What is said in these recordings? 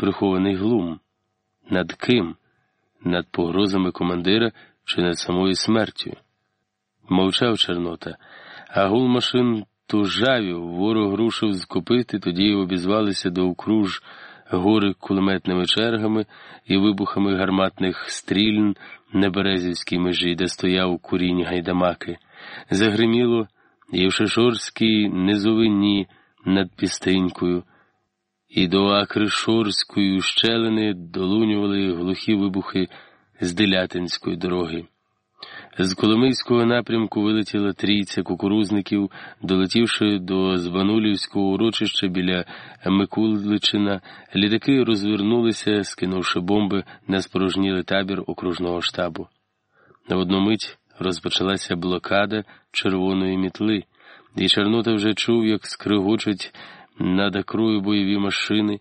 прихований глум. Над ким? Над погрозами командира чи над самою смертю? Мовчав Чорнота, а гул машин тужавів, ворог рушив скопити, тоді обізвалися до окруж гори кулеметними чергами і вибухами гарматних стрільн на Березівській межі, де стояв курінь гайдамаки. Загриміло і в Шишорській низовині над пістинькою, і до Акришорської щелини долунювали глухі вибухи з Делятинської дороги. З Коломийського напрямку вилетіла трійця кукурузників, долетівши до Званулівського урочища біля Микуличина, літаки розвернулися, скинувши бомби на спорожнілий табір окружного штабу. На одну мить розпочалася блокада червоної мітли, і Чорнота вже чув, як скригочуть над акрою бойові машини.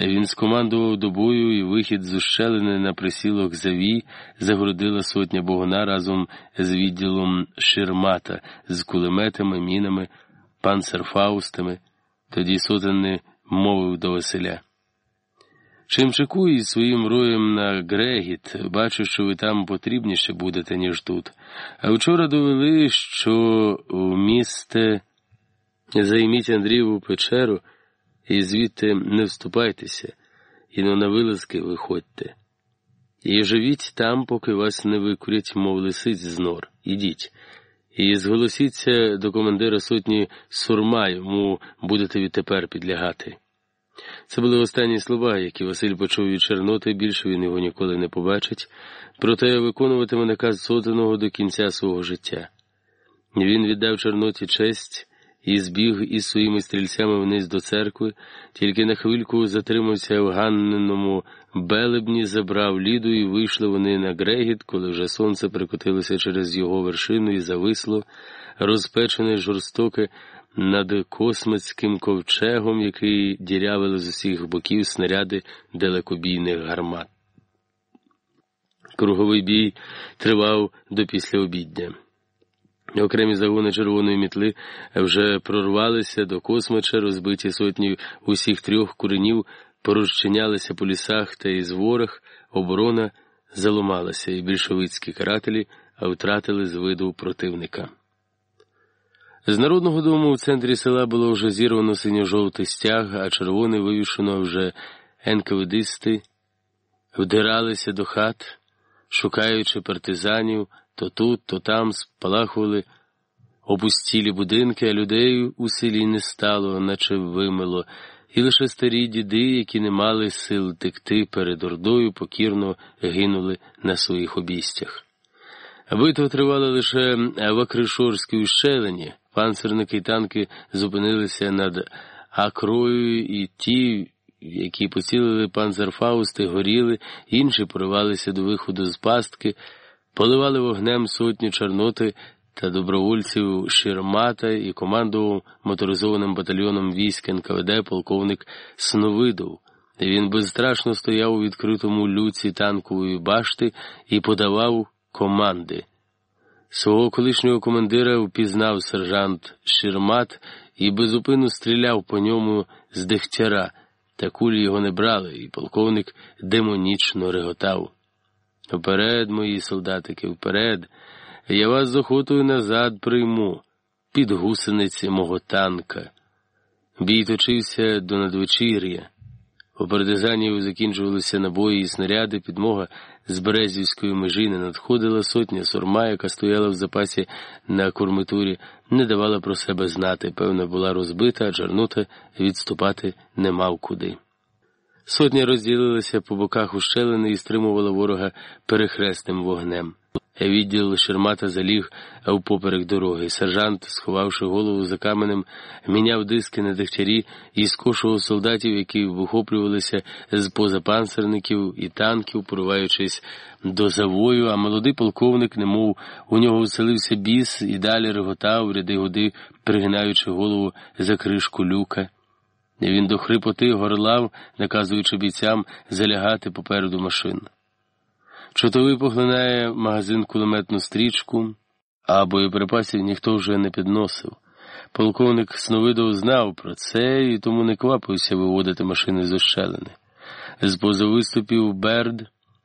Він скомандував до бою і вихід з ущелини на присілок Завій загородила сотня богона разом з відділом Ширмата, з кулеметами, мінами, панцерфаустами. Тоді сотенни мовив до Василя. Чим чекую своїм роєм на Грегіт, бачу, що ви там потрібніше будете, ніж тут. А вчора довели, що у місте займіть Андрієву печеру і звідти не вступайтеся, і на вилазки виходьте. І живіть там, поки вас не викурять, мов лисиць з нор. Ідіть. І зголосіться до командира сотні сурма, йому будете відтепер підлягати. Це були останні слова, які Василь почув від Чорноти, більше він його ніколи не побачить, проте виконуватиме наказ сотеного до кінця свого життя. Він віддав Чорноті честь і збіг із своїми стрільцями вниз до церкви, тільки на хвильку затримався в Ганненому белебні, забрав ліду, і вийшли вони на Грегіт, коли вже сонце прикотилося через його вершину і зависло, розпечене жорстоке над космицьким ковчегом, який дірявили з усіх боків снаряди далекобійних гармат. Круговий бій тривав до післяобідня. Окремі загони червоної мітли вже прорвалися до космича, розбиті сотні усіх трьох куренів, порозчинялися по лісах та із ворог, оборона заломалася, і більшовицькі карателі втратили з виду противника. З народного дому в центрі села було вже зірвано синьо-жовтий стяг, а червоний вивішено вже енкавидисти, вдиралися до хат, шукаючи партизанів. То тут, то там спалахували опустілі будинки, а людей у селі не стало, наче вимило, і лише старі діди, які не мали сил текти перед ордою, покірно гинули на своїх обістях. Битва тривала лише в Акришорській ущелині, панцерники й танки зупинилися над Акрою, і ті, які поцілили панцерфаусти, горіли, інші поривалися до виходу з пастки поливали вогнем сотні чорноти та добровольців Шірмата і командував моторизованим батальйоном військ НКВД полковник Сновидов. Він безстрашно стояв у відкритому люці танкової башти і подавав команди. Свого колишнього командира впізнав сержант Шірмат і безупину стріляв по ньому з дегтяра, та кулі його не брали, і полковник демонічно реготав. Вперед, мої солдатики, вперед, я вас з охотою назад прийму, під гусениці мого танка. Бій точився до надвечір'я. У партизанів закінчувалися набої і снаряди, підмога з Березівської межі не надходила сотня сурма, яка стояла в запасі на курмитурі, не давала про себе знати. Певно, була розбита, а Чорнота відступати не мав куди. Сотня розділилася по боках ущелини і стримувала ворога перехресним вогнем. Відділ Шермата заліг впоперек дороги. Сержант, сховавши голову за каменем, міняв диски на дегтярі і скошував солдатів, які вихоплювалися з позапанцерників і танків, пориваючись до завою, а молодий полковник, немов у нього вселився біс і далі реготав ряди годи, пригинаючи голову за кришку люка. Він до хрипоти горлав, наказуючи бійцям залягати попереду машин. Чотовий поглинає магазин кулеметну стрічку, а боєприпасів ніхто вже не підносив. Полковник Сновидов знав про це і тому не квапився виводити машини з ощелини. З поза виступів Берд